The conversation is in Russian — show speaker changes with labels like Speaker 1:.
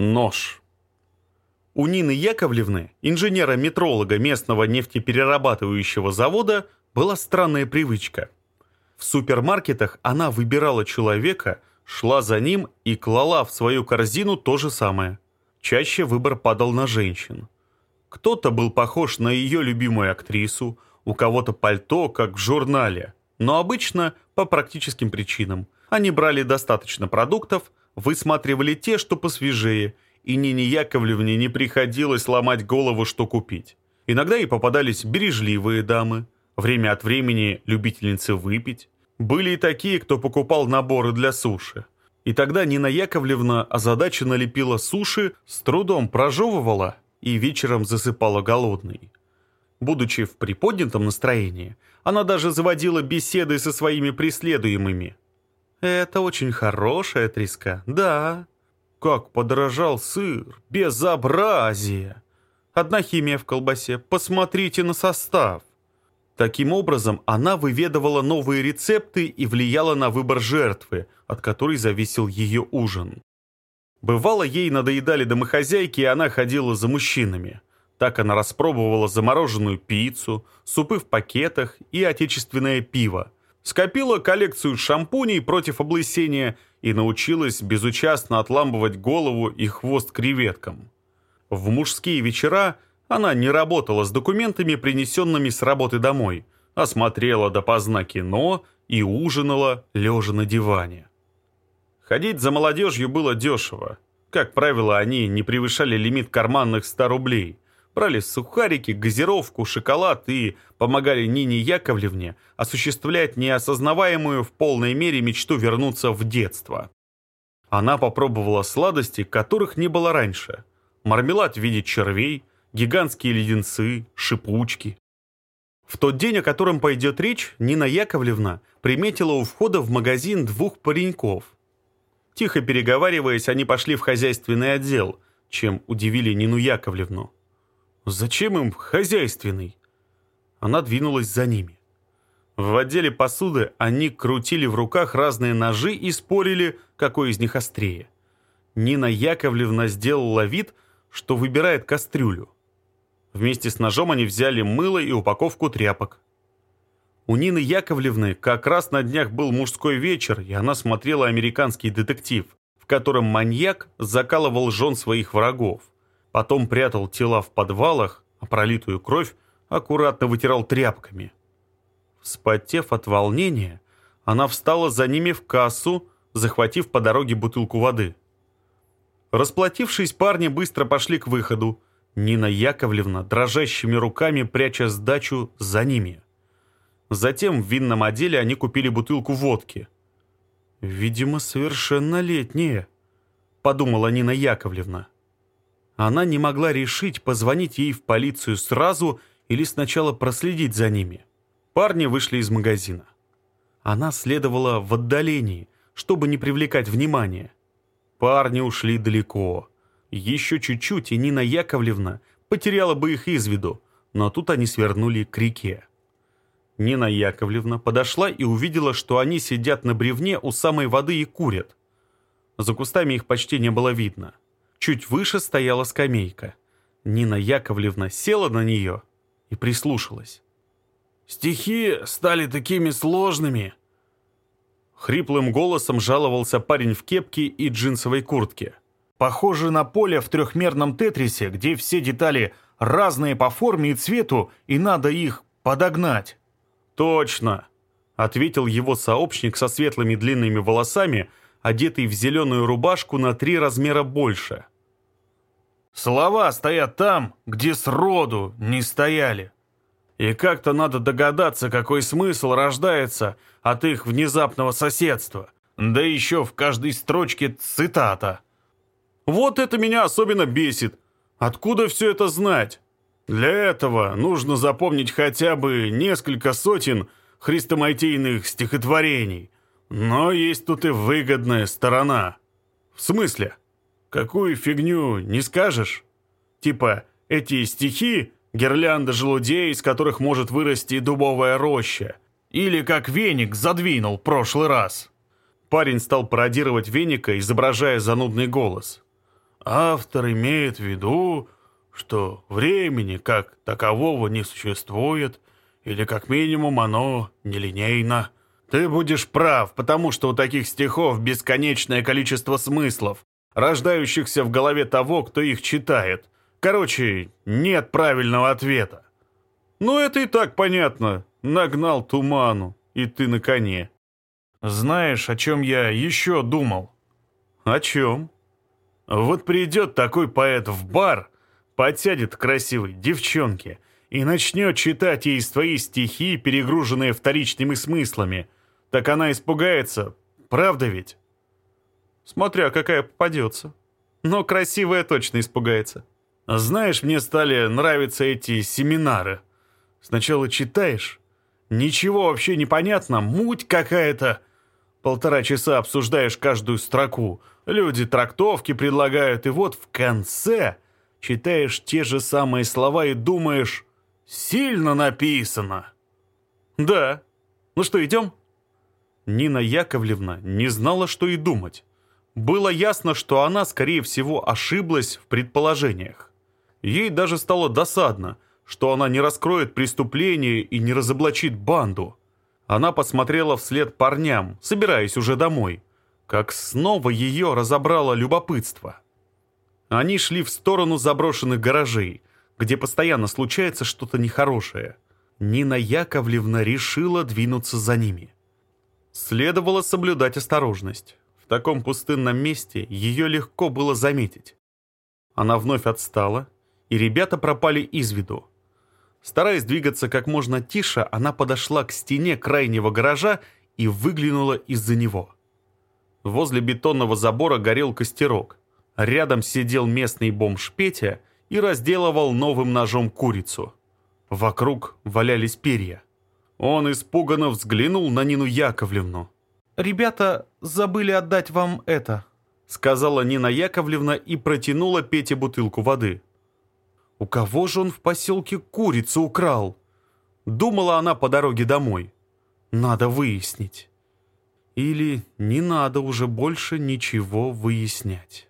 Speaker 1: Нож. У Нины Яковлевны, инженера-метролога местного нефтеперерабатывающего завода, была странная привычка. В супермаркетах она выбирала человека, шла за ним и клала в свою корзину то же самое. Чаще выбор падал на женщин. Кто-то был похож на ее любимую актрису, у кого-то пальто, как в журнале, но обычно по практическим причинам. Они брали достаточно продуктов, высматривали те, что посвежее, и Нине Яковлевне не приходилось ломать голову, что купить. Иногда и попадались бережливые дамы, время от времени любительницы выпить. Были и такие, кто покупал наборы для суши. И тогда Нина Яковлевна озадаченно лепила суши, с трудом прожевывала и вечером засыпала голодной. Будучи в приподнятом настроении, она даже заводила беседы со своими преследуемыми – это очень хорошая треска, да. Как подорожал сыр! Безобразие! Одна химия в колбасе. Посмотрите на состав. Таким образом, она выведывала новые рецепты и влияла на выбор жертвы, от которой зависел ее ужин. Бывало, ей надоедали домохозяйки, и она ходила за мужчинами. Так она распробовала замороженную пиццу, супы в пакетах и отечественное пиво – скопила коллекцию шампуней против облысения и научилась безучастно отламывать голову и хвост креветкам. В мужские вечера она не работала с документами, принесенными с работы домой, а смотрела допоздна кино и ужинала, лежа на диване. Ходить за молодежью было дешево. Как правило, они не превышали лимит карманных 100 рублей – брали сухарики, газировку, шоколад и помогали Нине Яковлевне осуществлять неосознаваемую в полной мере мечту вернуться в детство. Она попробовала сладости, которых не было раньше. Мармелад в виде червей, гигантские леденцы, шипучки. В тот день, о котором пойдет речь, Нина Яковлевна приметила у входа в магазин двух пареньков. Тихо переговариваясь, они пошли в хозяйственный отдел, чем удивили Нину Яковлевну. Зачем им хозяйственный? Она двинулась за ними. В отделе посуды они крутили в руках разные ножи и спорили, какой из них острее. Нина Яковлевна сделала вид, что выбирает кастрюлю. Вместе с ножом они взяли мыло и упаковку тряпок. У Нины Яковлевны как раз на днях был мужской вечер, и она смотрела американский детектив, в котором маньяк закалывал жен своих врагов. Потом прятал тела в подвалах, а пролитую кровь аккуратно вытирал тряпками. Вспотев от волнения, она встала за ними в кассу, захватив по дороге бутылку воды. Расплатившись, парни быстро пошли к выходу. Нина Яковлевна дрожащими руками пряча сдачу за ними. Затем в винном отделе они купили бутылку водки. «Видимо, совершеннолетние», — подумала Нина Яковлевна она не могла решить, позвонить ей в полицию сразу или сначала проследить за ними. Парни вышли из магазина. Она следовала в отдалении, чтобы не привлекать внимания. Парни ушли далеко. Еще чуть-чуть, и Нина Яковлевна потеряла бы их из виду, но тут они свернули к реке. Нина Яковлевна подошла и увидела, что они сидят на бревне у самой воды и курят. За кустами их почти не было видно. — Чуть выше стояла скамейка. Нина Яковлевна села на нее и прислушалась.
Speaker 2: «Стихи стали такими сложными!»
Speaker 1: Хриплым голосом жаловался парень в кепке и джинсовой куртке.
Speaker 2: «Похоже на поле в трехмерном тетрисе, где все детали разные по форме и цвету, и надо их подогнать».
Speaker 1: «Точно!» — ответил его сообщник со светлыми длинными волосами — одетый в зеленую рубашку на три размера больше.
Speaker 2: «Слова стоят там, где сроду не стояли. И как-то надо догадаться, какой смысл рождается от их внезапного соседства. Да еще в каждой строчке цитата.
Speaker 1: Вот это меня особенно бесит. Откуда все это знать?» Для этого нужно запомнить хотя бы несколько сотен хрестоматийных стихотворений, но есть тут и выгодная сторона. В смысле? Какую фигню не скажешь? Типа, эти стихи — гирлянда желудей, из которых может вырасти дубовая роща. Или как веник задвинул прошлый раз. Парень стал пародировать веника, изображая занудный голос.
Speaker 2: Автор имеет в виду, что времени как такового не существует, или как минимум оно нелинейно. Ты будешь прав, потому что у таких стихов бесконечное количество смыслов, рождающихся в голове того, кто их читает. Короче, нет правильного ответа.
Speaker 1: Ну, это и так понятно. Нагнал туману, и ты на коне.
Speaker 2: Знаешь, о чем я еще думал?
Speaker 1: О чем?
Speaker 2: Вот придет такой поэт в бар, подсядет красивой девчонке и начнет читать ей свои стихи, перегруженные вторичными смыслами — так она испугается. Правда ведь?
Speaker 1: Смотря какая попадется. Но красивая точно испугается.
Speaker 2: Знаешь, мне стали нравиться эти семинары. Сначала читаешь, ничего вообще не понятно, муть какая-то. Полтора часа обсуждаешь каждую строку. Люди трактовки предлагают, и вот в конце читаешь те же самые слова и думаешь, сильно написано.
Speaker 1: Да. Ну что, идем? Нина Яковлевна не знала, что и думать. Было ясно, что она, скорее всего, ошиблась в предположениях. Ей даже стало досадно, что она не раскроет преступление и не разоблачит банду. Она посмотрела вслед парням, собираясь уже домой, как снова ее разобрало любопытство. Они шли в сторону заброшенных гаражей, где постоянно случается что-то нехорошее. Нина Яковлевна решила двинуться за ними. Следовало соблюдать осторожность. В таком пустынном месте ее легко было заметить. Она вновь отстала, и ребята пропали из виду. Стараясь двигаться как можно тише, она подошла к стене крайнего гаража и выглянула из-за него. Возле бетонного забора горел костерок. Рядом сидел местный бомж Петя и разделывал новым ножом курицу. Вокруг валялись перья. Он испуганно взглянул на Нину Яковлевну. «Ребята забыли отдать вам это», — сказала Нина Яковлевна и протянула Пете бутылку воды. «У кого же он в поселке курицу украл?» Думала она по дороге домой. «Надо выяснить». Или не надо уже больше ничего выяснять.